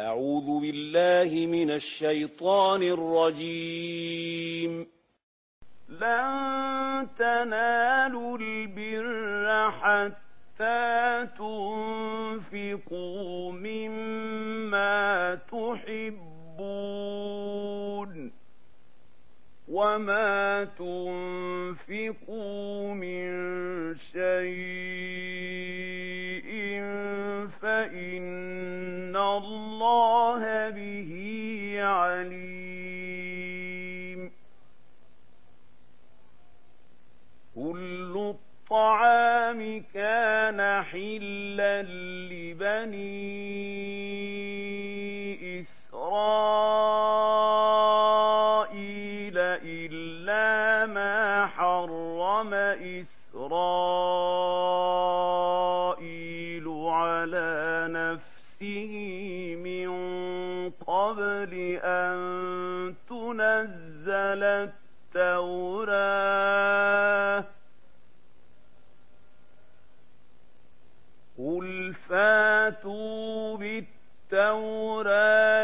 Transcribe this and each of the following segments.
أعوذ بالله من الشيطان الرجيم. لن تنالوا البر حتى تنفقوا مما تحبون وما تنفقوا من شيء. فإن الله به عليم. كل الطعام كان حلا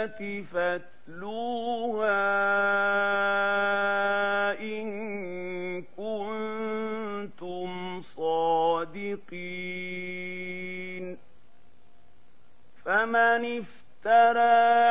بالتوراة فاتلوها إن كنتم صادقين فمن افترى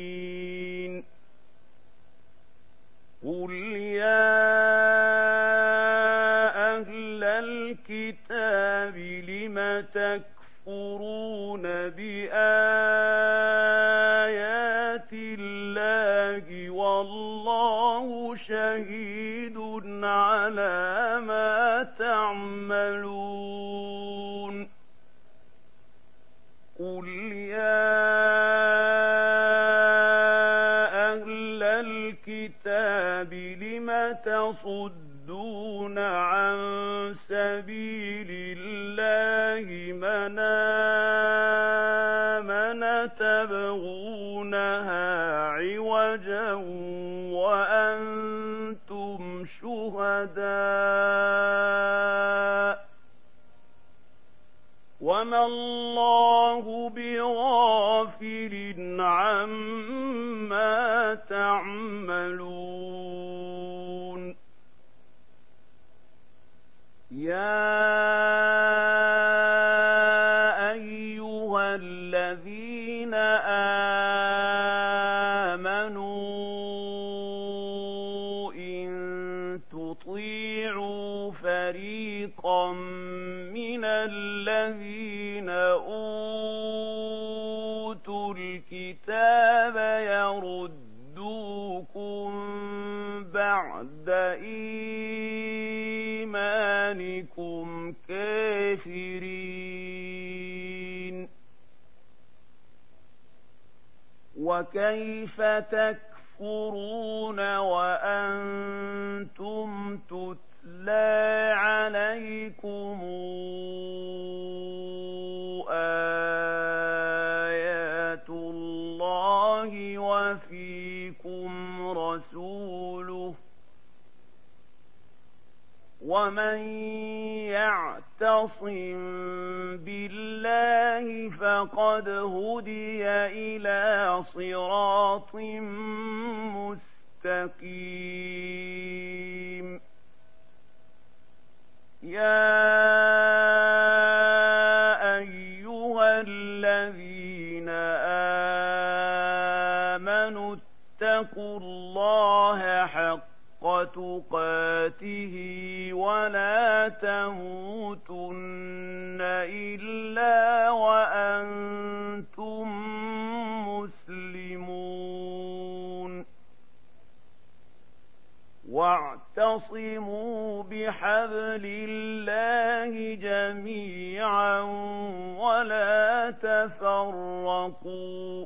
تكفرون بآيات الله والله شهيد على ما تعملون قل يا أهل الكتاب لم تصدون عن سبيل الله من آمن تبغونها عوجا وأنتم شهداء وما الله بغافل عما تعملون يا بعد إيمانكم كافرين وكيف تكفرون وأنتم تتلى عليكم ومن يعتصم بالله فقد هدي إلى صراط مستقيم. يا تقاته ولا تموتن إلا وأنتم مسلمون. واعتصموا بحبل الله جميعا ولا تفرقوا.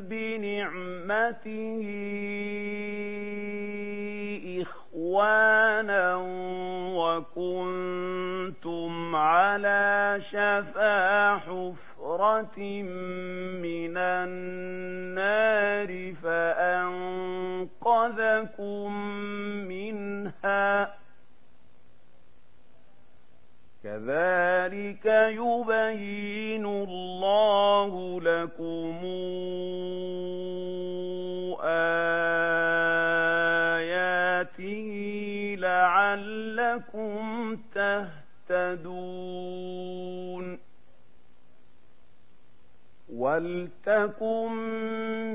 بنعمته إخوانا وكنتم على شفا حفرة من النار فأنقذكم منها كذلك يبين الله لكم آياته لعلكم تهتدون ولتكن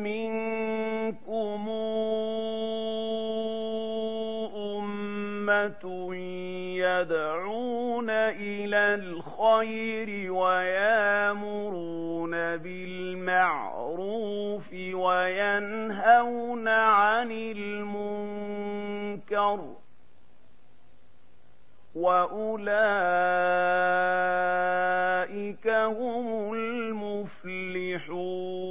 منكم يدعون إلى الخير ويامرون بالمعروف وينهون عن المنكر وأولئك هم المفلحون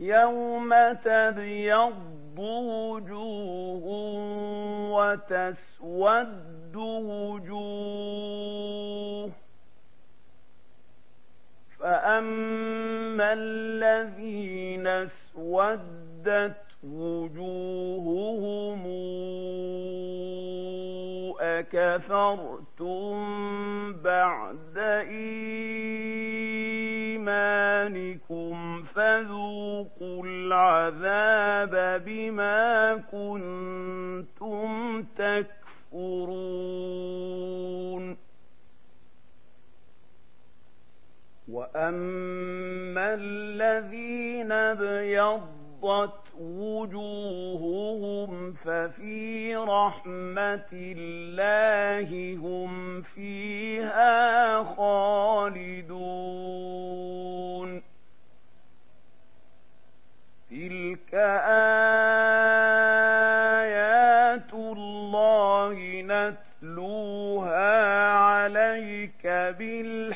يوم تبيض وجوه وتسود وجوه فأما الذين اسودت وجوههم أكفرتم بعد إيمانكم فذوقوا العذاب بما كنتم تكفرون وأما الذين ابيضت وجوههم ففي رحمة الله هم فيها خالدون. تلك آيات الله نتلوها عليك بالحق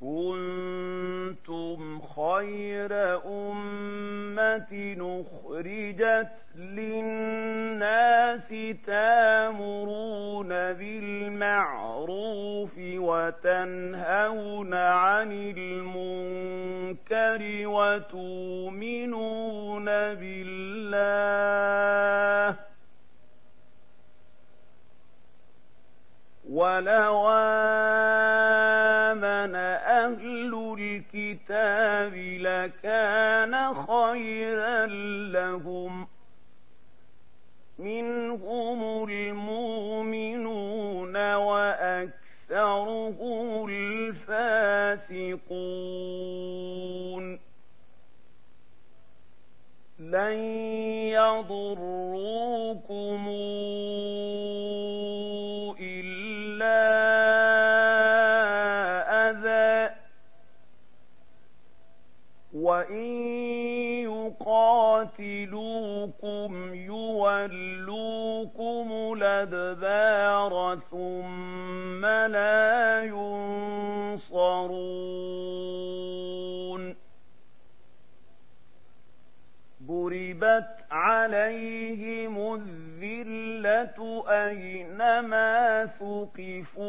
كنتم خير أمة أخرجت للناس تامرون بالمعروف وتنهون عن المنكر وتؤمنون بالله ولو الكتاب لكان خيرا لهم. منهم المؤمنون وأكثرهم الفاسقون. لن يضروكم. يقاتلوكم يولوكم الأدبار ثم لا ينصرون ضربت عليهم الذلة أينما ثقفوا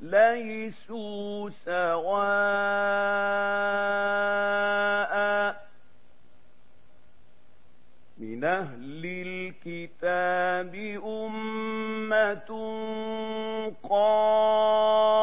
ليسوا سواء من أهل الكتاب أمة قائمة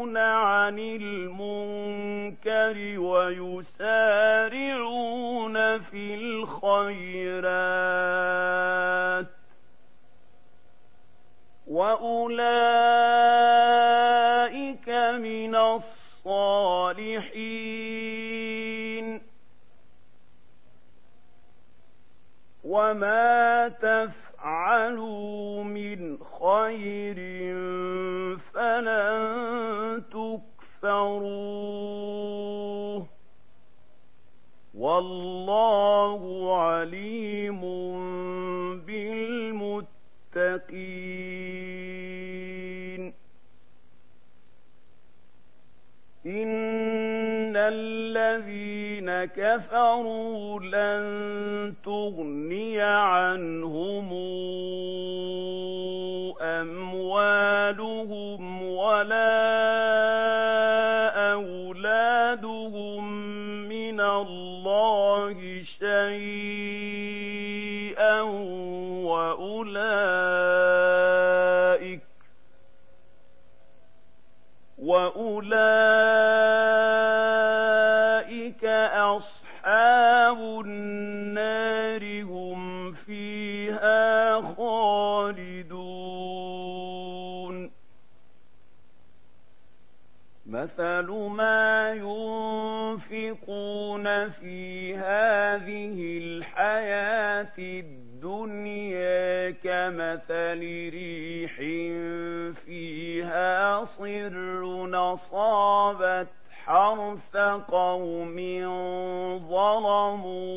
وينهون عن المنكر ويسارعون في الخيرات. وأولئك من الصالحين. وما تفعلوا من خير فلن تكفروه والله عليم بالمتقين. إن الذين كفروا لن تغني عنهم أموالهم ولا شيئا وأولئك وأولئك أصحاب النار هم فيها خالدون. مثل ما ينفقون في كمثل ريح فيها صر نصابت حرث قوم ظلموا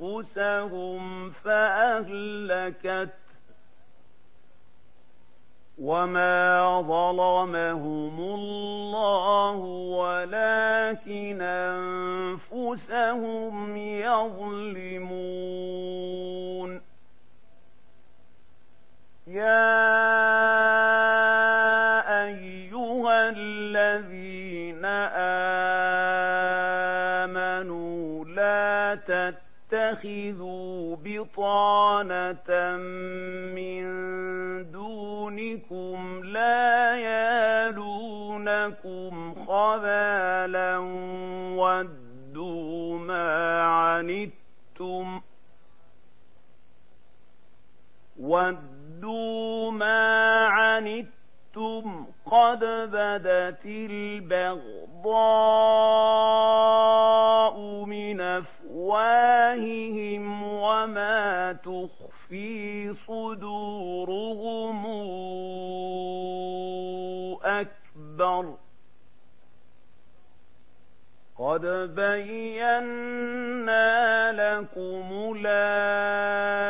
أنفسهم فأهلكت وما ظلمهم الله ولكن أنفسهم يظلمون يا أيها الذين آمنوا لا تتخذوا بطانة من دونكم لا يالونكم خبالا ودوا ما عنتم ودوا ما عنتم قد بدت البغضاء من أفواههم وما تخفي صدورهم أكبر قد بينا لكم الآيات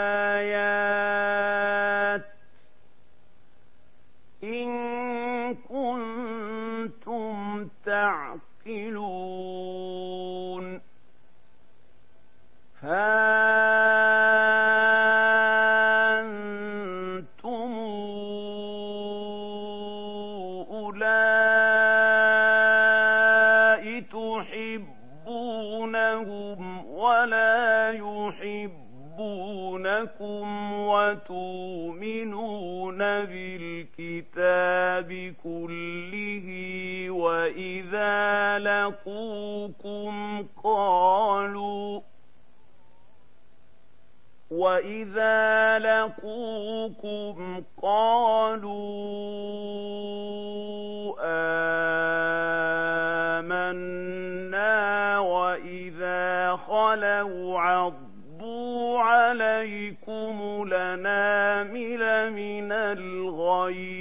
وتؤمنون بالكتاب كله وإذا لقوكم قالوا وإذا لقوكم قالوا آمنا وإذا خلوا عضوا عليكم لنامل من الغيظ.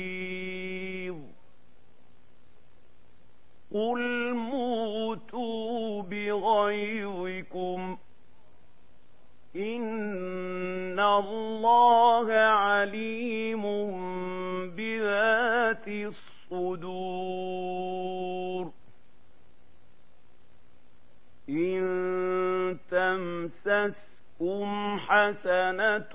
قل موتوا بغيظكم. إن الله عليم بذات الصدور. إن تمسسكم حسنة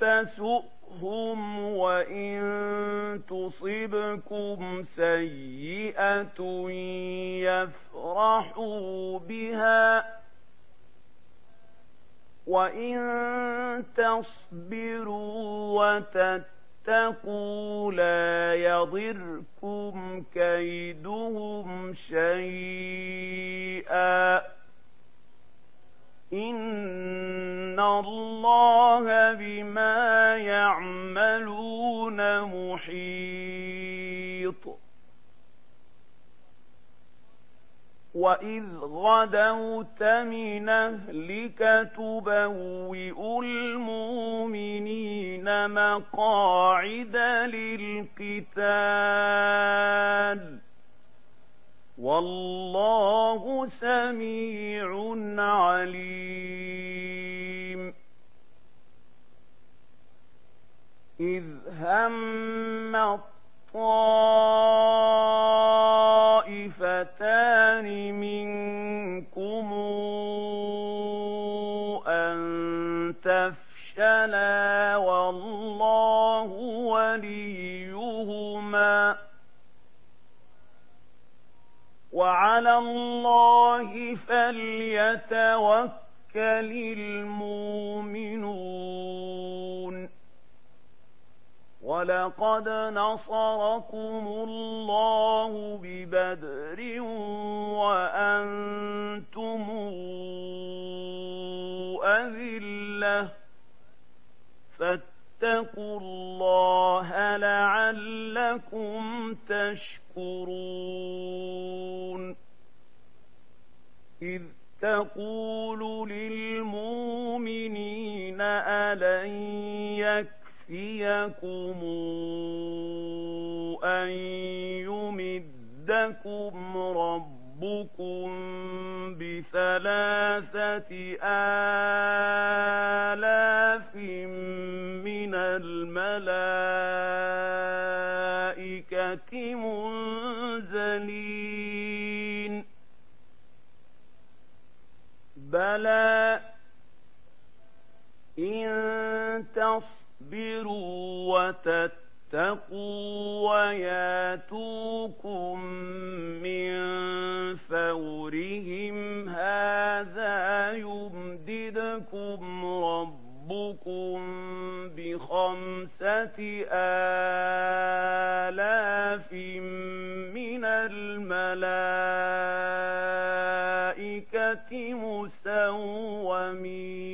تسؤهم وإن تصبكم سيئة يفرحوا بها وإن تصبروا وتتقوا لا يضركم كيدهم شيئا إن الله بما يعملون محيط وإذ غدوت من أهلك تبوئ المؤمنين مقاعد للقتال والله سميع عليم. إذ هم الطائفتان منكم أن تفشلا والله وليهما وعلى الله فليتوكل المؤمنون. ولقد نصركم الله ببدر وأنتم أذلة. فاتقوا الله لعلكم لعلكم تشكرون. إذ تقول للمؤمنين ألن يكفيكم أن يمدكم ربكم بثلاثة آلاف من الملائكة منزلين بلى إن تصبروا وتتقوا وياتوكم من فورهم. هذا يمددكم ربكم بخمسة آلاف من الملائكة مسومين.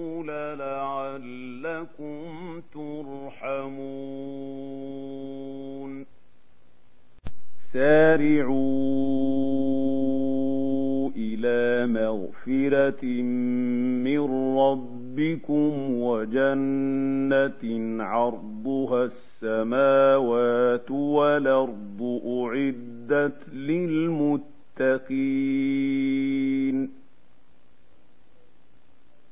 لعلكم ترحمون سارعوا إلى مغفرة من ربكم وجنة عرضها السماوات والأرض أعدت للمتقين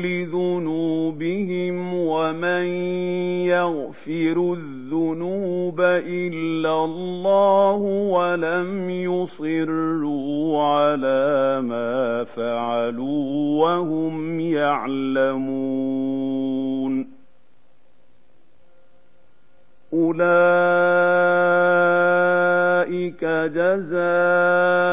لذنوبهم ومن يغفر الذنوب إلا الله ولم يصروا على ما فعلوا وهم يعلمون أولئك جزاؤهم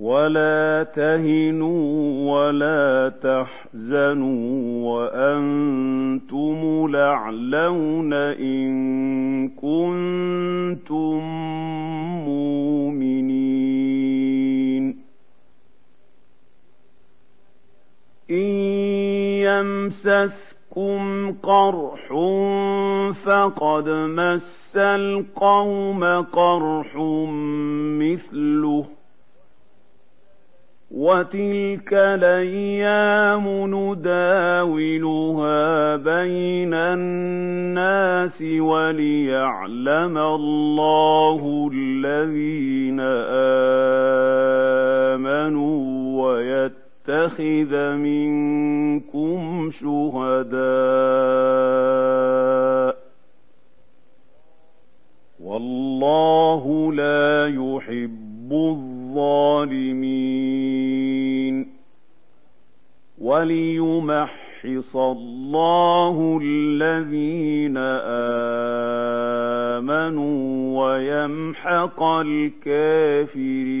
ولا تهنوا ولا تحزنوا وأنتم لعلون إن كنتم مؤمنين. إن يمسسكم قرح فقد مس القوم قرح مثله وتلك الأيام نداولها بين الناس وليعلم الله الذين آمنوا ويتخذ منكم شهداء والله لا يحب الظالمين وليمحص الله الذين آمنوا ويمحق الكافرين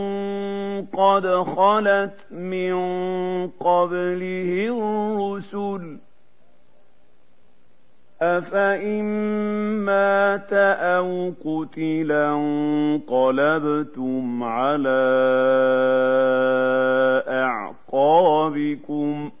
قد خلت من قبله الرسل أفإن مات أو قتلا انقلبتم على أعقابكم ۖ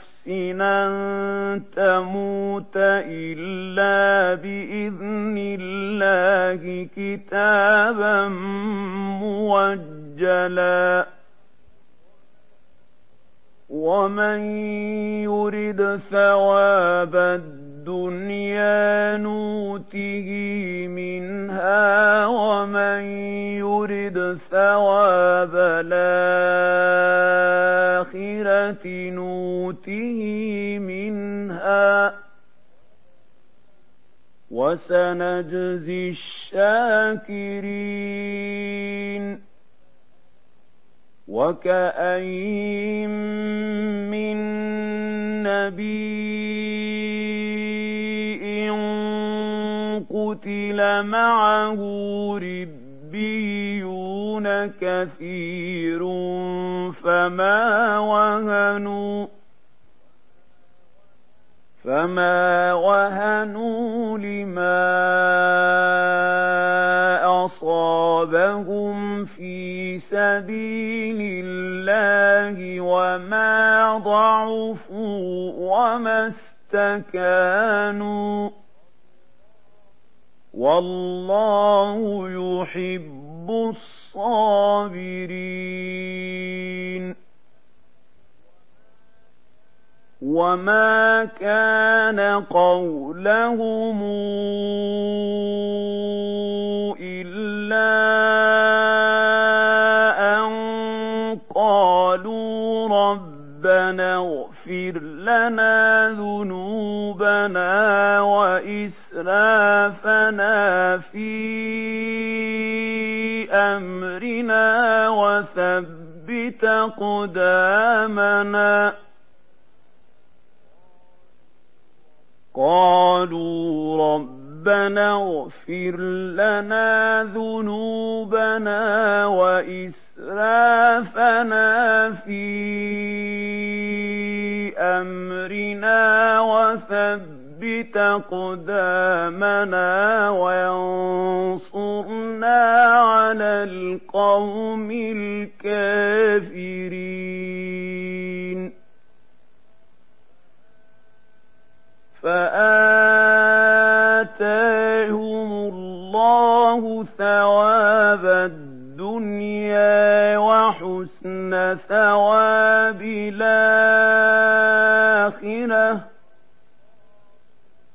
أن تموت إلا بإذن الله كتابا موجلا. ومن يرد ثواب الدنيا نوته منها ومن يرد ثواب الآخرة نوته منها وسنجزي الشاكرين وكاين من نبي قتل معه ربيون كثير فما وهنوا فما وهنوا لما أصابهم في سبيل الله وما ضعفوا وما استكانوا والله يحب الصابرين. وما كان قولهم إلا أن قالوا ربنا لنا ذنوبنا وإسرافنا في أمرنا وثبت قدامنا. قالوا ربنا اغفر لنا ذنوبنا وإسرافنا في أمرنا وثبت قدامنا وانصرنا على القوم الكافرين. فآتاهم الله ثواب الدنيا وحسن ثواب الآخرة.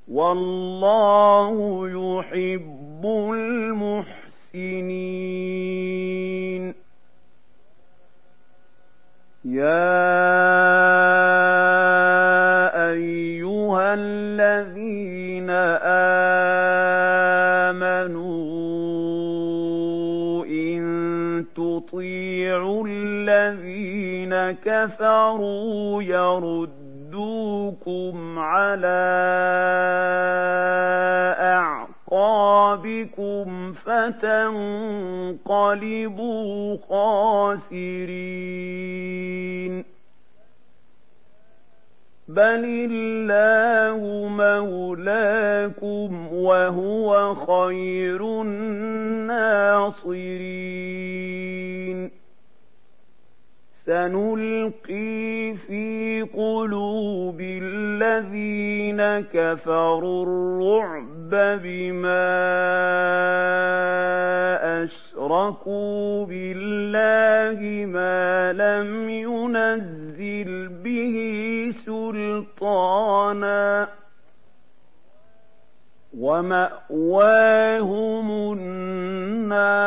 والله يحب المحسنين يا الذين آمنوا إن تطيعوا الذين كفروا يردوكم على أعقابكم فتنقلبوا خاسرين بل الله مولاكم وهو خير الناصرين سنلقي في قلوب الذين كفروا الرعب بما أشركوا بالله ما لم ينزل به سلطانا ومأواهم النار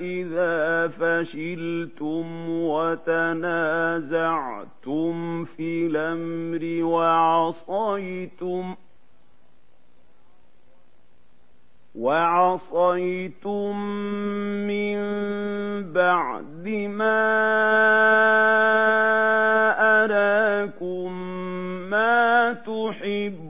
إذا فشلتم وتنازعتم في الأمر وعصيتم ۖ وعصيتم من بعد ما أراكم ما تحبون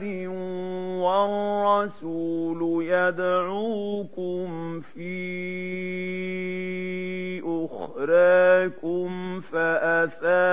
أحد والرسول يدعوكم في أخراكم فأثابكم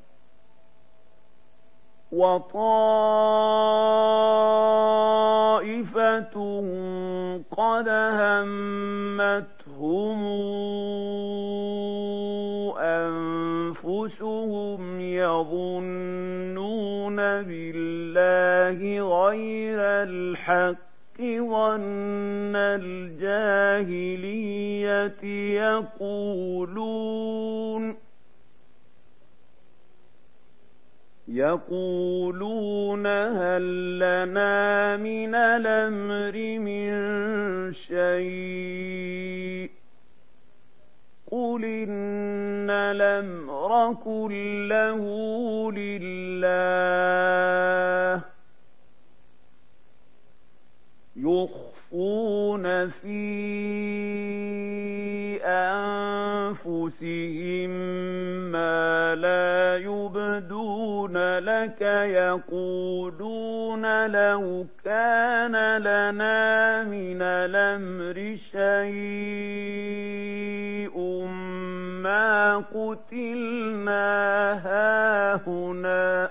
وطائفة قد همتهم أنفسهم يظنون بالله غير الحق ظن الجاهلية يقولون يقولون هل لنا من الأمر من شيء قل إن الأمر كله لله يخفون في لك يقولون لو كان لنا من الأمر شيء ما قتلنا هاهنا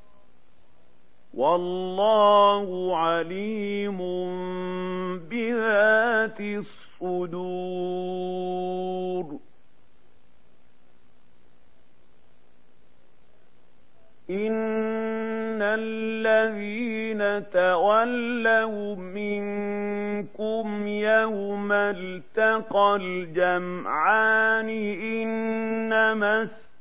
والله عليم بذات الصدور. إن الذين تولوا منكم يوم التقى الجمعان إنما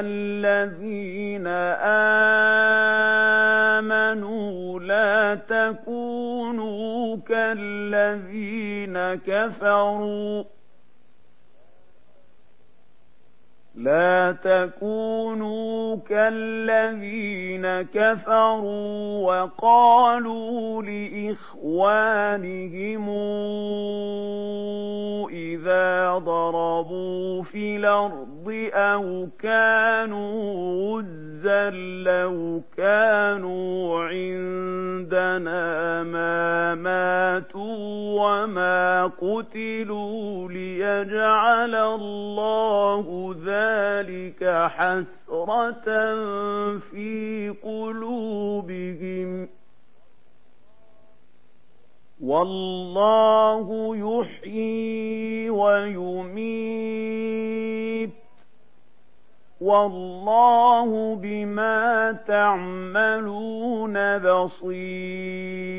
الذين آمنوا لا تكونوا كالذين كفروا. لا تكونوا كالذين كفروا وقالوا لإخوانهم إذا ضربوا في الأرض أو كانوا غزا لو كانوا عندنا ما ماتوا وما قتلوا ليجعل الله ذلك حسرة في قلوبهم والله يحيي ويميت والله بما تعملون بصير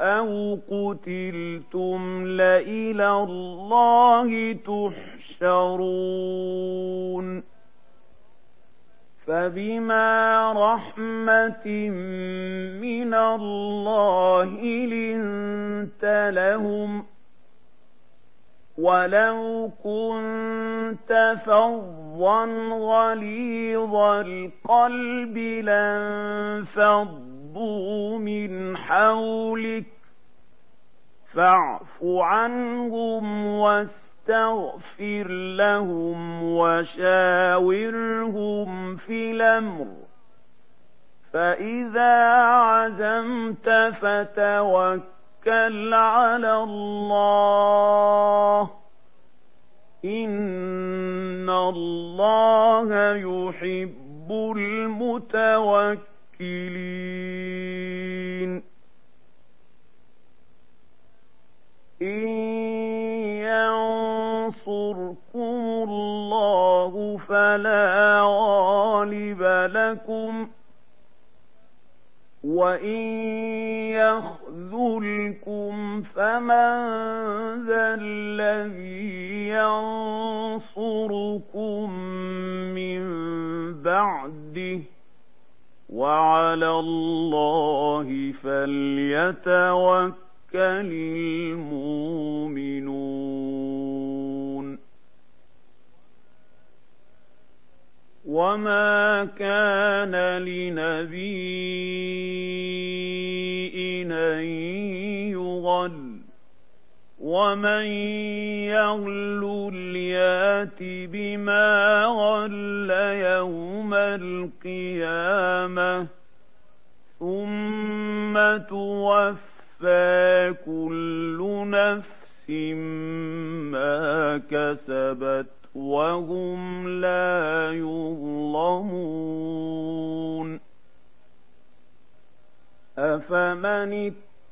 أَوْ قُتِلْتُمْ لَإِلَى اللَّهِ تُحْشَرُونَ فَبِمَا رَحْمَةٍ مِّنَ اللَّهِ لِنتَ لَهُمْ ولو كنت فظا غليظ القلب لانفضوا من حولك فاعف عنهم واستغفر لهم وشاورهم في الأمر. فإذا عزمت فتوكل على الله. إن الله يحب المتوكلين إن ينصركم الله فلا غالب لكم وإن يخذلكم فمن ذا الذي ينصركم من بعده وعلى الله فليتوكل المؤمنون. وما كان لنبي ومن يغل ليات بما غل يوم القيامة ثم توفى كل نفس ما كسبت وهم لا يظلمون أفمن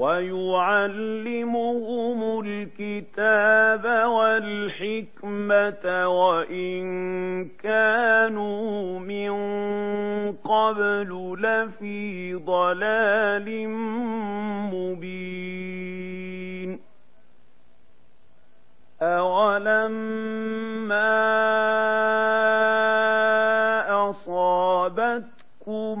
ويعلمهم الكتاب والحكمة وإن كانوا من قبل لفي ضلال مبين. أولما أصابتكم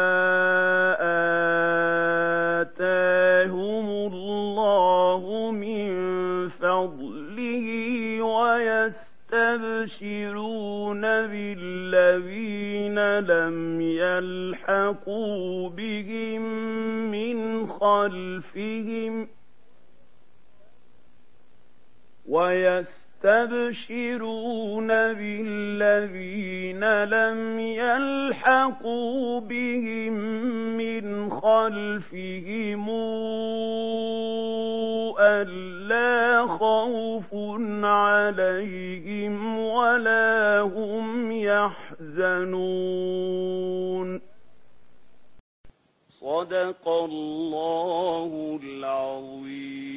ويستبشرون بالذين لم يلحقوا بهم من خلفهم ويستبشرون يستبشرون بالذين لم يلحقوا بهم من خلفهم ألا خوف عليهم ولا هم يحزنون. صدق الله العظيم.